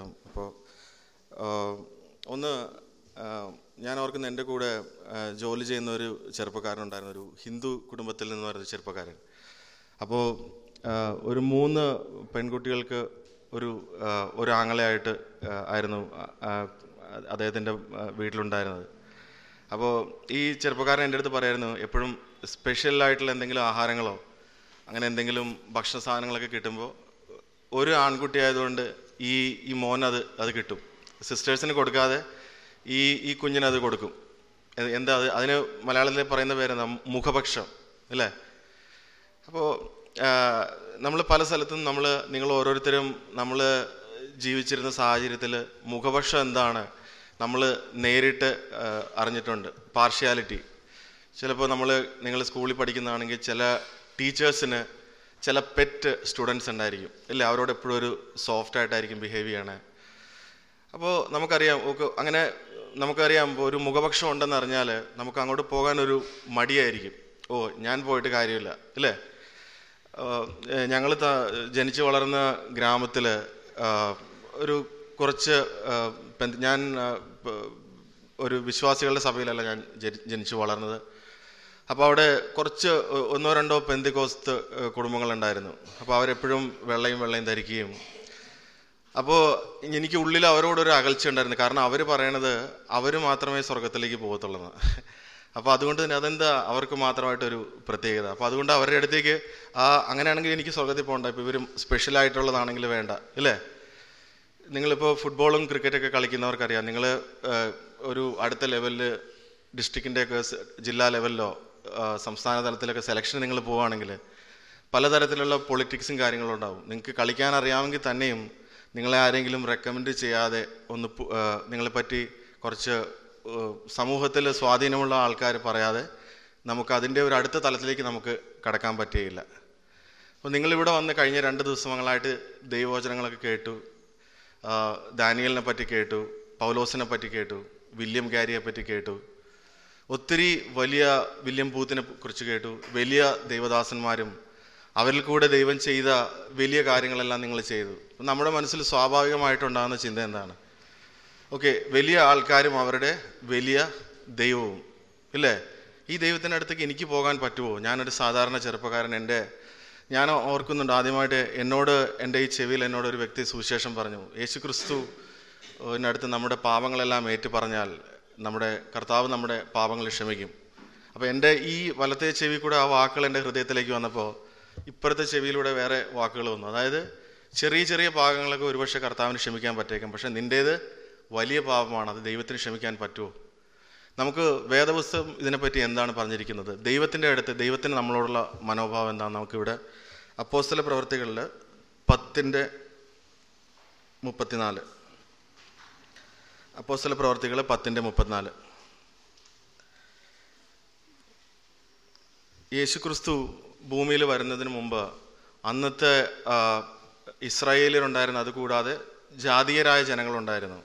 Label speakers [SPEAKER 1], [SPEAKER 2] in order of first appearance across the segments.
[SPEAKER 1] അപ്പോൾ ഒന്ന് ഞാൻ ഓർക്കുന്ന എൻ്റെ കൂടെ ജോലി ചെയ്യുന്ന ഒരു ചെറുപ്പക്കാരൻ ഒരു ഹിന്ദു കുടുംബത്തിൽ നിന്ന് പറയുന്ന ചെറുപ്പക്കാരൻ അപ്പോൾ ഒരു മൂന്ന് പെൺകുട്ടികൾക്ക് ഒരു ഒരു ആങ്ങളയായിട്ട് ആയിരുന്നു അദ്ദേഹത്തിൻ്റെ വീട്ടിലുണ്ടായിരുന്നത് അപ്പോൾ ഈ ചെറുപ്പക്കാരൻ എൻ്റെ അടുത്ത് പറയായിരുന്നു എപ്പോഴും സ്പെഷ്യലായിട്ടുള്ള എന്തെങ്കിലും ആഹാരങ്ങളോ അങ്ങനെ എന്തെങ്കിലും ഭക്ഷണ സാധനങ്ങളൊക്കെ കിട്ടുമ്പോൾ ഒരു ആൺകുട്ടി ആയതുകൊണ്ട് ഈ ഈ മോനത് അത് കിട്ടും സിസ്റ്റേഴ്സിന് കൊടുക്കാതെ ഈ ഈ കുഞ്ഞിനത് കൊടുക്കും എന്താ അത് അതിന് മലയാളത്തിൽ പറയുന്ന പേരെന്താ മുഖപക്ഷം അല്ലേ അപ്പോൾ നമ്മൾ പല സ്ഥലത്തും നമ്മൾ നിങ്ങൾ ഓരോരുത്തരും നമ്മൾ ജീവിച്ചിരുന്ന സാഹചര്യത്തിൽ മുഖപക്ഷം എന്താണ് നമ്മൾ നേരിട്ട് അറിഞ്ഞിട്ടുണ്ട് പാർഷ്യാലിറ്റി ചിലപ്പോൾ നമ്മൾ നിങ്ങൾ സ്കൂളിൽ പഠിക്കുന്നതാണെങ്കിൽ ചില ടീച്ചേഴ്സിന് ചില പെറ്റ് സ്റ്റുഡൻസ് ഉണ്ടായിരിക്കും ഇല്ല അവരോട് എപ്പോഴും ഒരു സോഫ്റ്റ് ആയിട്ടായിരിക്കും ബിഹേവ് ചെയ്യണേ അപ്പോൾ നമുക്കറിയാം അങ്ങനെ നമുക്കറിയാം ഒരു മുഖപക്ഷം ഉണ്ടെന്ന് അറിഞ്ഞാൽ നമുക്ക് അങ്ങോട്ട് പോകാനൊരു മടിയായിരിക്കും ഓ ഞാൻ പോയിട്ട് കാര്യമില്ല ഇല്ലേ ഞങ്ങൾ ജനിച്ചു വളർന്ന ഗ്രാമത്തിൽ ഒരു കുറച്ച് ഞാൻ ഒരു വിശ്വാസികളുടെ സഭയിലല്ല ഞാൻ ജനിച്ചു വളർന്നത് അപ്പോൾ അവിടെ കുറച്ച് ഒന്നോ രണ്ടോ കുടുംബങ്ങൾ കുടുംബങ്ങളുണ്ടായിരുന്നു അപ്പോൾ അവരെപ്പോഴും വെള്ളയും വെള്ളയും ധരിക്കുകയും അപ്പോൾ എനിക്ക് ഉള്ളിൽ അവരോടൊരു അകൽച്ച ഉണ്ടായിരുന്നു കാരണം അവർ പറയണത് അവർ മാത്രമേ സ്വർഗത്തിലേക്ക് പോകത്തുള്ളൂ അപ്പോൾ അതുകൊണ്ട് തന്നെ അതെന്താ അവർക്ക് മാത്രമായിട്ടൊരു പ്രത്യേകത അപ്പോൾ അതുകൊണ്ട് അവരുടെ അടുത്തേക്ക് ആ അങ്ങനെയാണെങ്കിൽ എനിക്ക് സ്വർഗത്തിൽ പോകണ്ട ഇപ്പോൾ ഇവരും സ്പെഷ്യലായിട്ടുള്ളതാണെങ്കിൽ വേണ്ട ഇല്ലേ നിങ്ങളിപ്പോൾ ഫുട്ബോളും ക്രിക്കറ്റൊക്കെ കളിക്കുന്നവർക്കറിയാം നിങ്ങൾ ഒരു അടുത്ത ലെവലിൽ ഡിസ്ട്രിക്റ്റിൻ്റെയൊക്കെ ജില്ലാ ലെവലിലോ സംസ്ഥാന തലത്തിലൊക്കെ സെലക്ഷൻ നിങ്ങൾ പോവുകയാണെങ്കിൽ പലതരത്തിലുള്ള പൊളിറ്റിക്സും കാര്യങ്ങളും ഉണ്ടാവും നിങ്ങൾക്ക് കളിക്കാൻ അറിയാമെങ്കിൽ തന്നെയും നിങ്ങളെ ആരെങ്കിലും റെക്കമെൻഡ് ചെയ്യാതെ ഒന്ന് നിങ്ങളെ പറ്റി കുറച്ച് സമൂഹത്തിൽ സ്വാധീനമുള്ള ആൾക്കാർ പറയാതെ നമുക്ക് അതിൻ്റെ ഒരു അടുത്ത തലത്തിലേക്ക് നമുക്ക് കടക്കാൻ പറ്റുകയില്ല അപ്പോൾ നിങ്ങളിവിടെ വന്ന് കഴിഞ്ഞ രണ്ട് ദിവസങ്ങളായിട്ട് ദൈവവചനങ്ങളൊക്കെ കേട്ടു ദാനിയലിനെ പറ്റി കേട്ടു പൗലോസിനെ പറ്റി കേട്ടു വില്യം ഗാരിയെ പറ്റി കേട്ടു ഒത്തിരി വലിയ വില്യം ബൂത്തിനെ കുറിച്ച് കേട്ടു വലിയ ദൈവദാസന്മാരും അവരിൽ കൂടെ ദൈവം ചെയ്ത വലിയ കാര്യങ്ങളെല്ലാം നിങ്ങൾ ചെയ്തു നമ്മുടെ മനസ്സിൽ സ്വാഭാവികമായിട്ടുണ്ടാകുന്ന ചിന്ത എന്താണ് ഓക്കെ വലിയ ആൾക്കാരും അവരുടെ വലിയ ദൈവവും ഇല്ലേ ഈ ദൈവത്തിൻ്റെ അടുത്തേക്ക് എനിക്ക് പോകാൻ പറ്റുമോ ഞാനൊരു സാധാരണ ചെറുപ്പക്കാരൻ എൻ്റെ ഞാൻ ഓർക്കുന്നുണ്ട് ആദ്യമായിട്ട് എന്നോട് എൻ്റെ ഈ ചെവിയിൽ എന്നോട് ഒരു വ്യക്തി സുവിശേഷം പറഞ്ഞു യേശു ക്രിസ്തുവിനടുത്ത് നമ്മുടെ പാപങ്ങളെല്ലാം ഏറ്റു പറഞ്ഞാൽ നമ്മുടെ കർത്താവ് നമ്മുടെ പാപങ്ങൾ ക്ഷമിക്കും അപ്പോൾ എൻ്റെ ഈ വലത്തെ ചെവി കൂടെ ആ വാക്കുകൾ എൻ്റെ ഹൃദയത്തിലേക്ക് വന്നപ്പോൾ ഇപ്പുറത്തെ ചെവിയിലൂടെ വേറെ വാക്കുകൾ വന്നു അതായത് ചെറിയ ചെറിയ പാകങ്ങളൊക്കെ ഒരുപക്ഷെ കർത്താവിന് ക്ഷമിക്കാൻ പറ്റേക്കും പക്ഷേ നിൻ്റേത് വലിയ പാപമാണ് അത് ദൈവത്തിന് ക്ഷമിക്കാൻ പറ്റുമോ നമുക്ക് വേദപുസ്തകം ഇതിനെപ്പറ്റി എന്താണ് പറഞ്ഞിരിക്കുന്നത് ദൈവത്തിൻ്റെ അടുത്ത് ദൈവത്തിന് നമ്മളോടുള്ള മനോഭാവം എന്താണ് നമുക്കിവിടെ അപ്പോസ്തല പ്രവർത്തികളിൽ പത്തിൻ്റെ മുപ്പത്തിനാല് അപ്പോസ്തല പ്രവർത്തികൾ പത്തിൻ്റെ മുപ്പത്തിനാല് യേശുക്രിസ്തു ഭൂമിയിൽ വരുന്നതിന് മുമ്പ് അന്നത്തെ ഇസ്രായേലിലുണ്ടായിരുന്നു അതുകൂടാതെ ജാതീയരായ ജനങ്ങളുണ്ടായിരുന്നു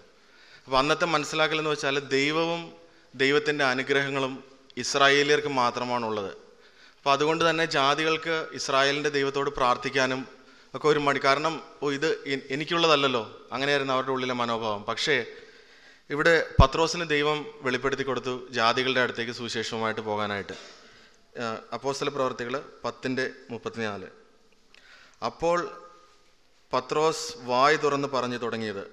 [SPEAKER 1] അപ്പോൾ അന്നത്തെ മനസ്സിലാക്കൽ എന്ന് വെച്ചാൽ ദൈവവും ദൈവത്തിൻ്റെ അനുഗ്രഹങ്ങളും ഇസ്രായേലിയർക്ക് മാത്രമാണുള്ളത് അപ്പോൾ അതുകൊണ്ട് തന്നെ ജാതികൾക്ക് ഇസ്രായേലിൻ്റെ ദൈവത്തോട് പ്രാർത്ഥിക്കാനും ഒക്കെ ഒരു മടി കാരണം ഇത് എനിക്കുള്ളതല്ലല്ലോ അങ്ങനെയായിരുന്നു അവരുടെ ഉള്ളിലെ മനോഭാവം പക്ഷേ ഇവിടെ പത്രോസിന് ദൈവം വെളിപ്പെടുത്തി കൊടുത്തു ജാതികളുടെ അടുത്തേക്ക് സുവിശേഷവുമായിട്ട് പോകാനായിട്ട് അപ്പോസ്തല പ്രവർത്തികൾ പത്തിൻ്റെ മുപ്പത്തിനാല് അപ്പോൾ പത്രോസ് വായ് തുറന്ന് പറഞ്ഞു തുടങ്ങിയത്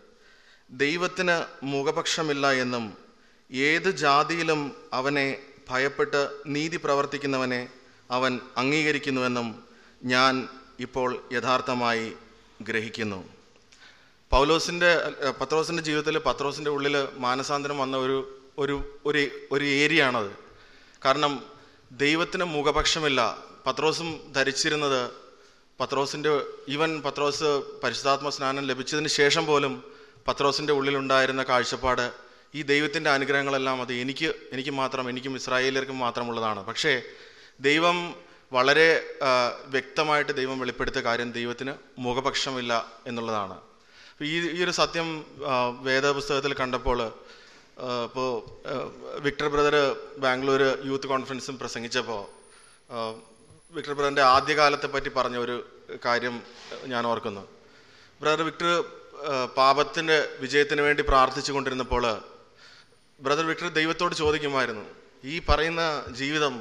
[SPEAKER 1] ദൈവത്തിന് മുഖപക്ഷമില്ല എന്നും ഏത് ജാതിയിലും അവനെ ഭയപ്പെട്ട് നീതി പ്രവർത്തിക്കുന്നവനെ അവൻ അംഗീകരിക്കുന്നുവെന്നും ഞാൻ ഇപ്പോൾ യഥാർത്ഥമായി ഗ്രഹിക്കുന്നു പൗലോസിൻ്റെ പത്രോസിൻ്റെ ജീവിതത്തിൽ പത്രോസിൻ്റെ ഉള്ളിൽ മാനസാന്തരം വന്ന ഒരു ഒരു ഒരു ഒരു ഏരിയ ആണത് കാരണം ദൈവത്തിന് മുഖപക്ഷമില്ല പത്രോസും ധരിച്ചിരുന്നത് പത്രോസിൻ്റെ ഈവൻ പത്രോസ് പരിശുദ്ധാത്മ സ്നാനം ലഭിച്ചതിന് ശേഷം പോലും പത്രോസിൻ്റെ ഉള്ളിലുണ്ടായിരുന്ന കാഴ്ചപ്പാട് ഈ ദൈവത്തിൻ്റെ അനുഗ്രഹങ്ങളെല്ലാം അത് എനിക്ക് എനിക്ക് മാത്രം എനിക്കും ഇസ്രായേലിയർക്കും മാത്രമുള്ളതാണ് പക്ഷേ ദൈവം വളരെ വ്യക്തമായിട്ട് ദൈവം വെളിപ്പെടുത്തിയ കാര്യം ദൈവത്തിന് മുഖപക്ഷമില്ല എന്നുള്ളതാണ് ഈ ഈ ഒരു സത്യം വേദപുസ്തകത്തിൽ കണ്ടപ്പോൾ ഇപ്പോൾ വിക്ടർ ബ്രദർ ബാംഗ്ലൂർ യൂത്ത് കോൺഫറൻസും പ്രസംഗിച്ചപ്പോൾ വിക്ടർ ബ്രദറിൻ്റെ ആദ്യകാലത്തെ പറ്റി പറഞ്ഞ ഒരു കാര്യം ഞാൻ ഓർക്കുന്നു ബ്രദർ വിക്ടർ പാപത്തിൻ്റെ വിജയത്തിന് വേണ്ടി പ്രാർത്ഥിച്ചു കൊണ്ടിരുന്നപ്പോൾ ബ്രദർ വിക്ടർ ദൈവത്തോട് ചോദിക്കുമായിരുന്നു ഈ പറയുന്ന ജീവിതം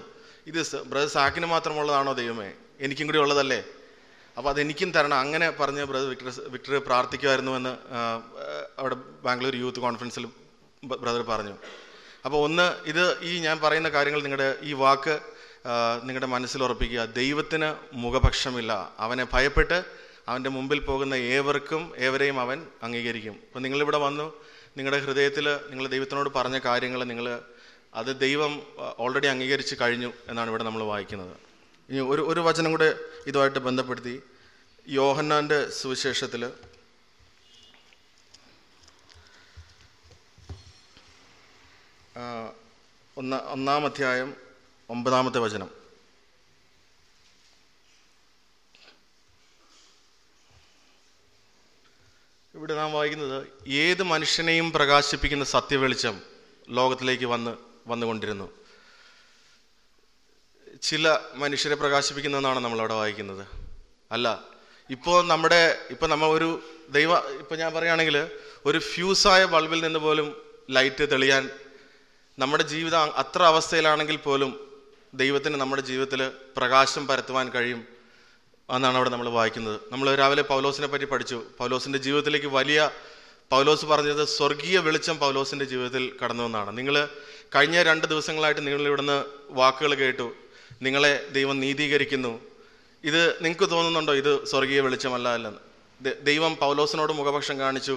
[SPEAKER 1] ഇത് ബ്രദർ സാക്കിന് മാത്രമുള്ളതാണോ ദൈവമേ എനിക്കും കൂടി ഉള്ളതല്ലേ അപ്പോൾ അതെനിക്കും തരണം അങ്ങനെ പറഞ്ഞ് ബ്രദർ വിക്ടർ വിക്ടർ പ്രാർത്ഥിക്കുമായിരുന്നുവെന്ന് അവിടെ ബാംഗ്ലൂർ യൂത്ത് കോൺഫറൻസിൽ ബ്രദർ പറഞ്ഞു അപ്പോൾ ഒന്ന് ഇത് ഈ ഞാൻ പറയുന്ന കാര്യങ്ങൾ നിങ്ങളുടെ ഈ വാക്ക് നിങ്ങളുടെ മനസ്സിൽ ഉറപ്പിക്കുക ദൈവത്തിന് മുഖപക്ഷമില്ല അവനെ ഭയപ്പെട്ട് അവൻ്റെ മുമ്പിൽ പോകുന്ന ഏവർക്കും ഏവരെയും അവൻ അംഗീകരിക്കും അപ്പോൾ നിങ്ങളിവിടെ വന്നു നിങ്ങളുടെ ഹൃദയത്തിൽ നിങ്ങൾ ദൈവത്തിനോട് പറഞ്ഞ കാര്യങ്ങൾ നിങ്ങൾ അത് ദൈവം ഓൾറെഡി അംഗീകരിച്ച് കഴിഞ്ഞു എന്നാണ് ഇവിടെ നമ്മൾ വായിക്കുന്നത് ഇനി ഒരു ഒരു വചനം കൂടെ ഇതുമായിട്ട് ബന്ധപ്പെടുത്തി യോഹന്നാൻ്റെ സുവിശേഷത്തിൽ ഒന്ന ഒന്നാം അധ്യായം ഒമ്പതാമത്തെ വചനം ഇവിടെ നാം വായിക്കുന്നത് ഏത് മനുഷ്യനെയും പ്രകാശിപ്പിക്കുന്ന സത്യവെളിച്ചം ലോകത്തിലേക്ക് വന്ന് വന്നുകൊണ്ടിരുന്നു ചില മനുഷ്യരെ പ്രകാശിപ്പിക്കുന്നതെന്നാണ് നമ്മളവിടെ വായിക്കുന്നത് അല്ല ഇപ്പോൾ നമ്മുടെ ഇപ്പോൾ നമ്മൾ ഒരു ദൈവ ഇപ്പോൾ ഞാൻ പറയുകയാണെങ്കിൽ ഒരു ഫ്യൂസായ ബൾബിൽ നിന്ന് പോലും ലൈറ്റ് തെളിയാൻ നമ്മുടെ ജീവിതം അത്ര അവസ്ഥയിലാണെങ്കിൽ പോലും ദൈവത്തിന് നമ്മുടെ ജീവിതത്തിൽ പ്രകാശം പരത്തുവാൻ കഴിയും എന്നാണ് അവിടെ നമ്മൾ വായിക്കുന്നത് നമ്മൾ രാവിലെ പൗലോസിനെ പറ്റി പഠിച്ചു പൗലോസിൻ്റെ ജീവിതത്തിലേക്ക് വലിയ പൗലോസ് പറഞ്ഞത് സ്വർഗീയ വെളിച്ചം പൗലോസിൻ്റെ ജീവിതത്തിൽ കടന്നു വന്നാണ് നിങ്ങൾ കഴിഞ്ഞ രണ്ട് ദിവസങ്ങളായിട്ട് നിങ്ങൾ ഇവിടുന്ന് വാക്കുകൾ കേട്ടു നിങ്ങളെ ദൈവം നീതീകരിക്കുന്നു ഇത് നിങ്ങൾക്ക് തോന്നുന്നുണ്ടോ ഇത് സ്വർഗീയ വെളിച്ചമല്ല അല്ലെന്ന് ദൈവം പൗലോസിനോട് മുഖപക്ഷം കാണിച്ചു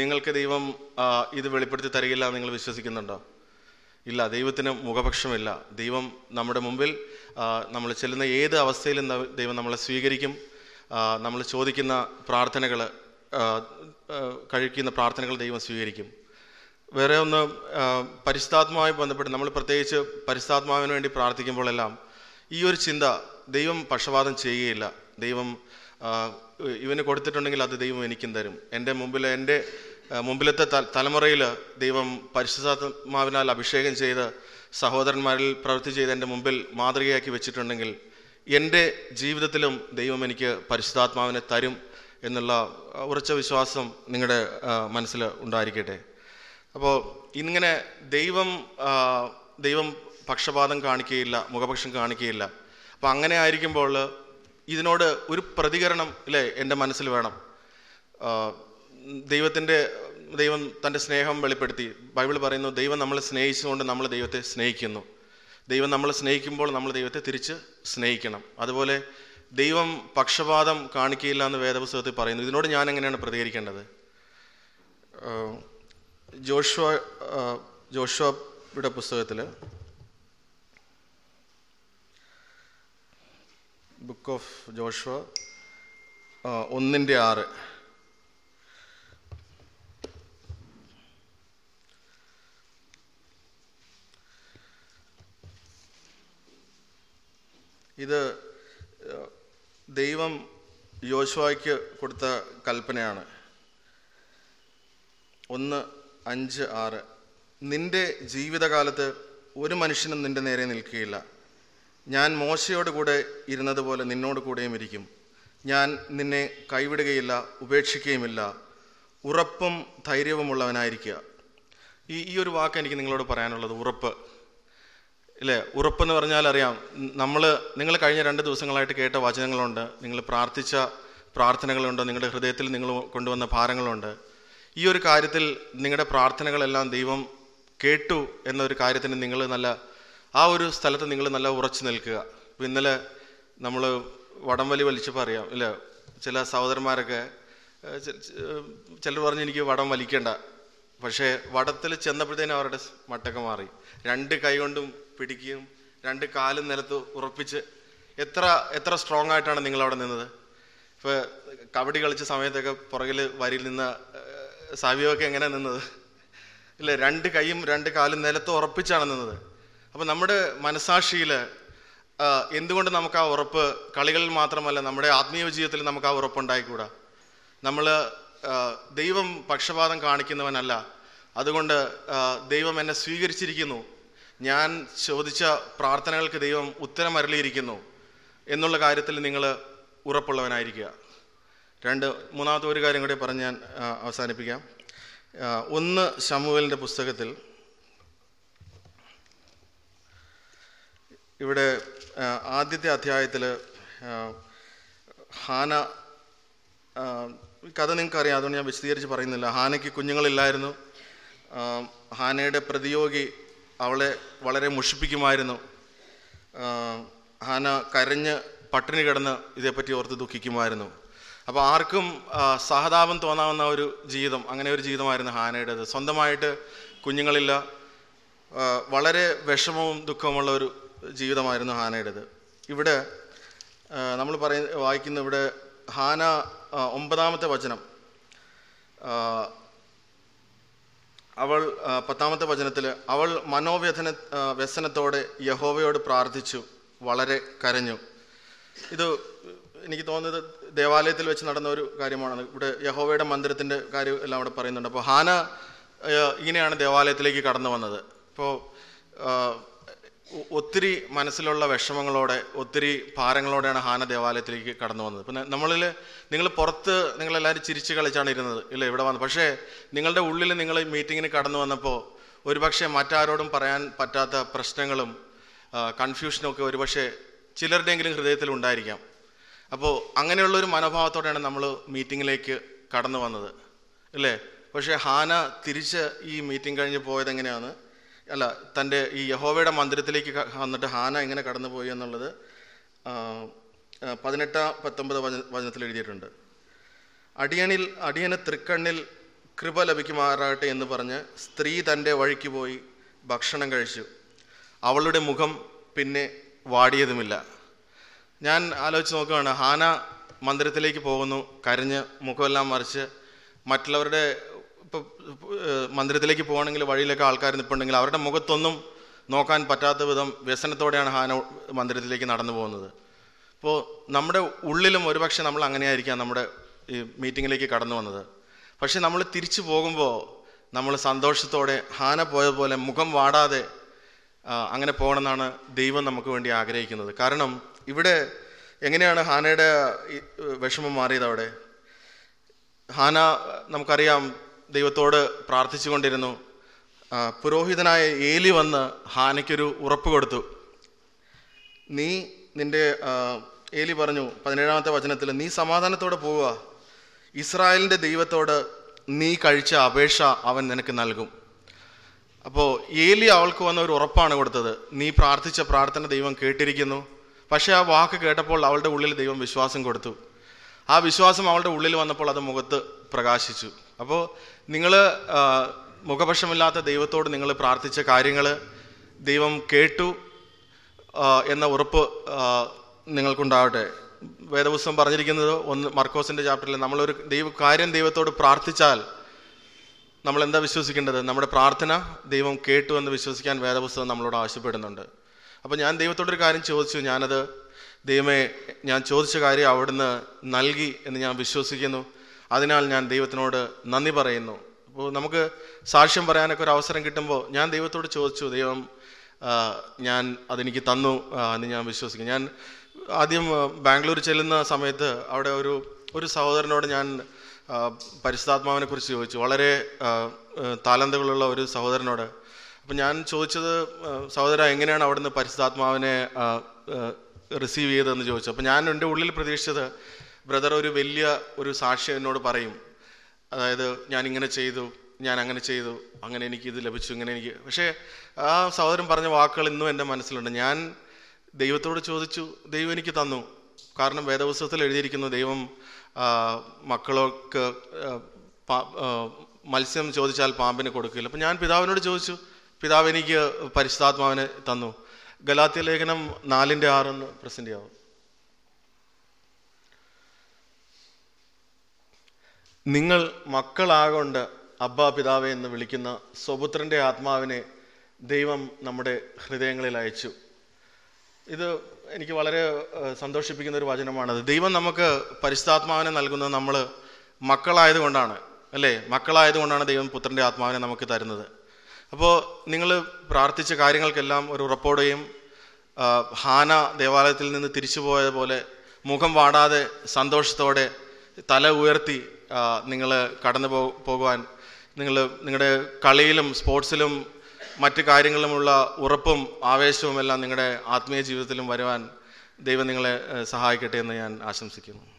[SPEAKER 1] നിങ്ങൾക്ക് ദൈവം ഇത് വെളിപ്പെടുത്തി തരികില്ല നിങ്ങൾ വിശ്വസിക്കുന്നുണ്ടോ ഇല്ല ദൈവത്തിന് മുഖപക്ഷമില്ല ദൈവം നമ്മുടെ മുമ്പിൽ നമ്മൾ ചെല്ലുന്ന ഏത് അവസ്ഥയിലും ദൈവം നമ്മളെ സ്വീകരിക്കും നമ്മൾ ചോദിക്കുന്ന പ്രാർത്ഥനകൾ കഴിക്കുന്ന പ്രാർത്ഥനകൾ ദൈവം സ്വീകരിക്കും വേറെ ഒന്ന് പരിശുദ്ധാത്മാവുമായി ബന്ധപ്പെട്ട് നമ്മൾ പ്രത്യേകിച്ച് പരിശുദ്ധാത്മാവിന് വേണ്ടി പ്രാർത്ഥിക്കുമ്പോഴെല്ലാം ഈ ഒരു ചിന്ത ദൈവം പക്ഷപാതം ചെയ്യുകയില്ല ദൈവം ഇവന് കൊടുത്തിട്ടുണ്ടെങ്കിൽ അത് ദൈവം എനിക്കും തരും എൻ്റെ മുമ്പിൽ എൻ്റെ മുമ്പിലത്തെ തലമുറയിൽ ദൈവം പരിശുദ്ധാത്മാവിനാൽ അഭിഷേകം ചെയ്ത് സഹോദരന്മാരിൽ പ്രവൃത്തി ചെയ്ത് എൻ്റെ മുമ്പിൽ മാതൃകയാക്കി വെച്ചിട്ടുണ്ടെങ്കിൽ എൻ്റെ ജീവിതത്തിലും ദൈവം എനിക്ക് പരിശുദ്ധാത്മാവിനെ തരും എന്നുള്ള ഉറച്ച വിശ്വാസം നിങ്ങളുടെ മനസ്സിൽ ഉണ്ടായിരിക്കട്ടെ അപ്പോൾ ഇങ്ങനെ ദൈവം ദൈവം പക്ഷപാതം കാണിക്കുകയില്ല മുഖപക്ഷം കാണിക്കുകയില്ല അപ്പം അങ്ങനെ ആയിരിക്കുമ്പോൾ ഇതിനോട് ഒരു പ്രതികരണം അല്ലേ എൻ്റെ മനസ്സിൽ വേണം ദൈവത്തിൻ്റെ ദൈവം തൻ്റെ സ്നേഹം വെളിപ്പെടുത്തി ബൈബിൾ പറയുന്നു ദൈവം നമ്മളെ സ്നേഹിച്ചുകൊണ്ട് നമ്മൾ ദൈവത്തെ സ്നേഹിക്കുന്നു ദൈവം നമ്മളെ സ്നേഹിക്കുമ്പോൾ നമ്മൾ ദൈവത്തെ തിരിച്ച് സ്നേഹിക്കണം അതുപോലെ ദൈവം പക്ഷപാതം കാണിക്കുകയില്ല എന്ന് വേദപുസ്തകത്തിൽ പറയുന്നു ഇതിനോട് ഞാൻ എങ്ങനെയാണ് പ്രതികരിക്കേണ്ടത് ജോഷുവ ജോഷ്വയുടെ പുസ്തകത്തിൽ ബുക്ക് ഓഫ് ജോഷ ഒന്നിൻ്റെ ആറ് ഇത് ദൈവം യോശുവയ്ക്ക് കൊടുത്ത കൽപ്പനയാണ് ഒന്ന് അഞ്ച് ആറ് നിന്റെ ജീവിതകാലത്ത് ഒരു മനുഷ്യനും നിന്റെ നേരെ നിൽക്കുകയില്ല ഞാൻ മോശയോട് കൂടെ ഇരുന്നതുപോലെ നിന്നോട് കൂടെയും ഇരിക്കും ഞാൻ നിന്നെ കൈവിടുകയില്ല ഉപേക്ഷിക്കുകയുമില്ല ഉറപ്പും ധൈര്യവുമുള്ളവനായിരിക്കുക ഈ ഈ ഒരു വാക്ക് എനിക്ക് നിങ്ങളോട് പറയാനുള്ളത് ഉറപ്പ് അല്ലേ ഉറപ്പെന്ന് പറഞ്ഞാൽ അറിയാം നമ്മൾ നിങ്ങൾ കഴിഞ്ഞ രണ്ട് ദിവസങ്ങളായിട്ട് കേട്ട വചനങ്ങളുണ്ട് നിങ്ങൾ പ്രാർത്ഥിച്ച പ്രാർത്ഥനകളുണ്ട് നിങ്ങളുടെ ഹൃദയത്തിൽ നിങ്ങൾ കൊണ്ടുവന്ന ഭാരങ്ങളുണ്ട് ഈ ഒരു കാര്യത്തിൽ നിങ്ങളുടെ പ്രാർത്ഥനകളെല്ലാം ദൈവം കേട്ടു എന്നൊരു കാര്യത്തിന് നിങ്ങൾ നല്ല ആ ഒരു സ്ഥലത്ത് നിങ്ങൾ നല്ല ഉറച്ചു നിൽക്കുക ഇപ്പം ഇന്നലെ നമ്മൾ വടംവലി വലിച്ചപ്പോൾ അറിയാം ഇല്ല ചില സഹോദരന്മാരൊക്കെ ചിലർ പറഞ്ഞു എനിക്ക് വടം വലിക്കേണ്ട പക്ഷേ വടത്തിൽ ചെന്നപ്പോഴത്തേനും അവരുടെ മട്ടൊക്കെ മാറി രണ്ട് കൈ കൊണ്ടും പിടിക്കുകയും രണ്ട് കാലും നിലത്ത് ഉറപ്പിച്ച് എത്ര എത്ര സ്ട്രോങ് ആയിട്ടാണ് നിങ്ങൾ അവിടെ നിന്നത് ഇപ്പോൾ കബഡി കളിച്ച സമയത്തൊക്കെ പുറകിൽ വരിയിൽ നിന്ന സാവിയൊക്കെ എങ്ങനെ നിന്നത് ഇല്ല രണ്ട് കൈയും രണ്ട് കാലും നിലത്ത് ഉറപ്പിച്ചാണ് നിന്നത് അപ്പോൾ നമ്മുടെ മനസാക്ഷിയിൽ എന്തുകൊണ്ട് നമുക്ക് ആ ഉറപ്പ് കളികളിൽ മാത്രമല്ല നമ്മുടെ ആത്മീയ ജീവിതത്തിൽ നമുക്ക് ആ ഉറപ്പുണ്ടായിക്കൂടാ നമ്മൾ ദൈവം പക്ഷപാതം കാണിക്കുന്നവനല്ല അതുകൊണ്ട് ദൈവം എന്നെ സ്വീകരിച്ചിരിക്കുന്നു ഞാൻ ചോദിച്ച പ്രാർത്ഥനകൾക്ക് ദൈവം ഉത്തരം അരളിയിരിക്കുന്നു എന്നുള്ള കാര്യത്തിൽ നിങ്ങൾ ഉറപ്പുള്ളവനായിരിക്കുക രണ്ട് മൂന്നാമത്തെ ഒരു കാര്യം കൂടി പറഞ്ഞ് ഞാൻ അവസാനിപ്പിക്കാം ഒന്ന് ശമുവലിൻ്റെ പുസ്തകത്തിൽ ഇവിടെ ആദ്യത്തെ അധ്യായത്തിൽ ഹാന കഥ അറിയാം അതുകൊണ്ട് ഞാൻ വിശദീകരിച്ച് പറയുന്നില്ല ഹാനയ്ക്ക് കുഞ്ഞുങ്ങളില്ലായിരുന്നു ഹാനയുടെ പ്രതിയോഗി അവളെ വളരെ മുഷിപ്പിക്കുമായിരുന്നു ഹാന കരഞ്ഞ് പട്ടിണി കിടന്ന് ഇതേപ്പറ്റി ഓർത്ത് ദുഃഖിക്കുമായിരുന്നു അപ്പോൾ ആർക്കും സഹതാപം തോന്നാവുന്ന ഒരു ജീവിതം അങ്ങനെ ഒരു ജീവിതമായിരുന്നു ഹാനയുടേത് സ്വന്തമായിട്ട് കുഞ്ഞുങ്ങളില്ല വളരെ വിഷമവും ദുഃഖവുമുള്ള ഒരു ജീവിതമായിരുന്നു ഹാനയുടേത് ഇവിടെ നമ്മൾ പറയ വായിക്കുന്ന ഇവിടെ ഹാന ഒമ്പതാമത്തെ വചനം അവൾ പത്താമത്തെ വചനത്തിൽ അവൾ മനോവ്യഥന വ്യസനത്തോടെ യഹോവയോട് പ്രാർത്ഥിച്ചു വളരെ കരഞ്ഞു ഇത് എനിക്ക് തോന്നുന്നത് ദേവാലയത്തിൽ വെച്ച് നടന്ന ഒരു കാര്യമാണ് ഇവിടെ യഹോവയുടെ മന്ദിരത്തിൻ്റെ കാര്യം എല്ലാം അവിടെ പറയുന്നുണ്ട് അപ്പോൾ ഹാന ഇങ്ങനെയാണ് ദേവാലയത്തിലേക്ക് കടന്നു വന്നത് ഇപ്പോൾ ഒത്തിരി മനസ്സിലുള്ള വിഷമങ്ങളോടെ ഒത്തിരി ഭാരങ്ങളോടെയാണ് ഹാന ദേവാലയത്തിലേക്ക് കടന്നു വന്നത് പിന്നെ നമ്മളിൽ നിങ്ങൾ പുറത്ത് നിങ്ങളെല്ലാവരും ചിരിച്ച് കളിച്ചാണ് ഇരുന്നത് ഇല്ല ഇവിടെ വന്നത് പക്ഷേ നിങ്ങളുടെ ഉള്ളിൽ നിങ്ങൾ മീറ്റിങ്ങിന് കടന്നു വന്നപ്പോൾ ഒരുപക്ഷെ മറ്റാരോടും പറയാൻ പറ്റാത്ത പ്രശ്നങ്ങളും കൺഫ്യൂഷനും ഒക്കെ ഒരുപക്ഷെ ചിലരുടെയെങ്കിലും ഹൃദയത്തിൽ ഉണ്ടായിരിക്കാം അപ്പോൾ അങ്ങനെയുള്ള ഒരു മനോഭാവത്തോടെയാണ് നമ്മൾ മീറ്റിങ്ങിലേക്ക് കടന്നു വന്നത് ഇല്ലേ പക്ഷേ ഹാന തിരിച്ച് ഈ മീറ്റിംഗ് കഴിഞ്ഞ് പോയത് എങ്ങനെയാണ് അല്ല തൻ്റെ ഈ യഹോവയുടെ മന്ദിരത്തിലേക്ക് വന്നിട്ട് ഹാന എങ്ങനെ കടന്നുപോയി എന്നുള്ളത് പതിനെട്ട് പത്തൊമ്പത് വചനത്തിൽ എഴുതിയിട്ടുണ്ട് അടിയണിൽ അടിയന് തൃക്കണ്ണിൽ കൃപ ലഭിക്കുമാറാകട്ടെ എന്ന് പറഞ്ഞ് സ്ത്രീ തൻ്റെ വഴിക്ക് പോയി ഭക്ഷണം കഴിച്ചു അവളുടെ മുഖം പിന്നെ വാടിയതുമില്ല ഞാൻ ആലോചിച്ച് നോക്കുകയാണ് ഹാന മന്ദിരത്തിലേക്ക് പോകുന്നു കരഞ്ഞ് മുഖമെല്ലാം മറിച്ച് മറ്റുള്ളവരുടെ ഇപ്പോൾ മന്ദിരത്തിലേക്ക് പോകണമെങ്കിൽ വഴിയിലൊക്കെ ആൾക്കാർ നിൽപ്പുണ്ടെങ്കിൽ അവരുടെ മുഖത്തൊന്നും നോക്കാൻ പറ്റാത്ത വിധം വ്യസനത്തോടെയാണ് ഹാന മന്ദിരത്തിലേക്ക് നടന്നു പോകുന്നത് അപ്പോൾ നമ്മുടെ ഉള്ളിലും ഒരുപക്ഷെ നമ്മൾ അങ്ങനെയായിരിക്കാം നമ്മുടെ ഈ മീറ്റിങ്ങിലേക്ക് കടന്നു വന്നത് പക്ഷെ നമ്മൾ തിരിച്ചു പോകുമ്പോൾ നമ്മൾ സന്തോഷത്തോടെ ഹാന പോയതുപോലെ മുഖം വാടാതെ അങ്ങനെ പോകണമെന്നാണ് ദൈവം നമുക്ക് വേണ്ടി ആഗ്രഹിക്കുന്നത് കാരണം ഇവിടെ എങ്ങനെയാണ് ഹാനയുടെ വിഷമം മാറിയത് അവിടെ ഹാന നമുക്കറിയാം ദൈവത്തോട് പ്രാർത്ഥിച്ചുകൊണ്ടിരുന്നു പുരോഹിതനായ ഏലി വന്ന് ഹാനയ്ക്കൊരു ഉറപ്പ് കൊടുത്തു നീ നിന്റെ ഏലി പറഞ്ഞു പതിനേഴാമത്തെ വചനത്തിൽ നീ സമാധാനത്തോടെ പോവുക ഇസ്രായേലിൻ്റെ ദൈവത്തോട് നീ കഴിച്ച അപേക്ഷ അവൻ നിനക്ക് നൽകും അപ്പോൾ ഏലി അവൾക്ക് വന്ന ഒരു ഉറപ്പാണ് കൊടുത്തത് നീ പ്രാർത്ഥിച്ച പ്രാർത്ഥന ദൈവം കേട്ടിരിക്കുന്നു പക്ഷേ ആ വാക്ക് കേട്ടപ്പോൾ അവളുടെ ഉള്ളിൽ ദൈവം വിശ്വാസം കൊടുത്തു ആ വിശ്വാസം അവളുടെ ഉള്ളിൽ വന്നപ്പോൾ അത് മുഖത്ത് പ്രകാശിച്ചു അപ്പോൾ നിങ്ങൾ മുഖപക്ഷമില്ലാത്ത ദൈവത്തോട് നിങ്ങൾ പ്രാർത്ഥിച്ച കാര്യങ്ങൾ ദൈവം കേട്ടു എന്ന ഉറപ്പ് നിങ്ങൾക്കുണ്ടാവട്ടെ വേദപുസ്തകം പറഞ്ഞിരിക്കുന്നത് ഒന്ന് മർക്കോസിൻ്റെ ചാപ്റ്ററിൽ നമ്മളൊരു ദൈവ കാര്യം ദൈവത്തോട് പ്രാർത്ഥിച്ചാൽ നമ്മൾ എന്താ വിശ്വസിക്കേണ്ടത് നമ്മുടെ പ്രാർത്ഥന ദൈവം കേട്ടു എന്ന് വിശ്വസിക്കാൻ വേദപുസ്തകം നമ്മളോട് ആവശ്യപ്പെടുന്നുണ്ട് അപ്പോൾ ഞാൻ ദൈവത്തോടൊരു കാര്യം ചോദിച്ചു ഞാനത് ദൈവമേ ഞാൻ ചോദിച്ച കാര്യം അവിടുന്ന് നൽകി എന്ന് ഞാൻ വിശ്വസിക്കുന്നു അതിനാൽ ഞാൻ ദൈവത്തിനോട് നന്ദി പറയുന്നു അപ്പോൾ നമുക്ക് സാക്ഷ്യം പറയാനൊക്കെ ഒരു അവസരം കിട്ടുമ്പോൾ ഞാൻ ദൈവത്തോട് ചോദിച്ചു ദൈവം ഞാൻ അതെനിക്ക് തന്നു എന്ന് ഞാൻ വിശ്വസിക്കുന്നു ഞാൻ ആദ്യം ബാംഗ്ലൂർ ചെല്ലുന്ന സമയത്ത് അവിടെ ഒരു ഒരു സഹോദരനോട് ഞാൻ പരിശുദ്ധാത്മാവിനെ കുറിച്ച് ചോദിച്ചു വളരെ താലന്തകളുള്ള ഒരു സഹോദരനോട് അപ്പം ഞാൻ ചോദിച്ചത് സഹോദര എങ്ങനെയാണ് അവിടുന്ന് പരിശുദ്ധാത്മാവിനെ റിസീവ് ചെയ്തതെന്ന് ചോദിച്ചു അപ്പം ഞാൻ എൻ്റെ ഉള്ളിൽ പ്രതീക്ഷിച്ചത് ബ്രദർ ഒരു വലിയ ഒരു സാക്ഷ്യം എന്നോട് പറയും അതായത് ഞാൻ ഇങ്ങനെ ചെയ്തു ഞാൻ അങ്ങനെ ചെയ്തു അങ്ങനെ എനിക്ക് ഇത് ലഭിച്ചു ഇങ്ങനെ എനിക്ക് പക്ഷേ ആ സഹോദരൻ പറഞ്ഞ വാക്കുകൾ ഇന്നും എൻ്റെ മനസ്സിലുണ്ട് ഞാൻ ദൈവത്തോട് ചോദിച്ചു ദൈവം എനിക്ക് തന്നു കാരണം വേദപുസ്തകത്തിൽ എഴുതിയിരിക്കുന്നു ദൈവം മക്കളൊക്കെ മത്സ്യം ചോദിച്ചാൽ പാമ്പിന് കൊടുക്കില്ല അപ്പം ഞാൻ പിതാവിനോട് ചോദിച്ചു പിതാവ് എനിക്ക് പരിശുദ്ധാത്മാവിനെ തന്നു ഗലാത്യ ലേഖനം നാലിൻ്റെ ആറൊന്ന് പ്രസൻറ്റ് ചെയ്യാവും നിങ്ങൾ മക്കളാകൊണ്ട് അബ്ബാ പിതാവെ എന്ന് വിളിക്കുന്ന സ്വപുത്രൻ്റെ ആത്മാവിനെ ദൈവം നമ്മുടെ ഹൃദയങ്ങളിൽ അയച്ചു ഇത് എനിക്ക് വളരെ സന്തോഷിപ്പിക്കുന്ന ഒരു വചനമാണത് ദൈവം നമുക്ക് പരിശുദ്ധാത്മാവിനെ നൽകുന്നത് നമ്മൾ മക്കളായതുകൊണ്ടാണ് അല്ലേ മക്കളായതുകൊണ്ടാണ് ദൈവം പുത്രൻ്റെ ആത്മാവിനെ നമുക്ക് തരുന്നത് അപ്പോൾ നിങ്ങൾ പ്രാർത്ഥിച്ച കാര്യങ്ങൾക്കെല്ലാം ഒരു ഉറപ്പോടെയും ഹാന ദേവാലയത്തിൽ നിന്ന് തിരിച്ചു പോയതുപോലെ മുഖം വാടാതെ സന്തോഷത്തോടെ തല ഉയർത്തി നിങ്ങൾ കടന്നു പോ പോകുവാൻ നിങ്ങൾ നിങ്ങളുടെ കളിയിലും സ്പോർട്സിലും മറ്റു കാര്യങ്ങളിലുമുള്ള ഉറപ്പും ആവേശവും എല്ലാം നിങ്ങളുടെ ആത്മീയ ജീവിതത്തിലും വരുവാൻ ദൈവം നിങ്ങളെ സഹായിക്കട്ടെ എന്ന് ഞാൻ ആശംസിക്കുന്നു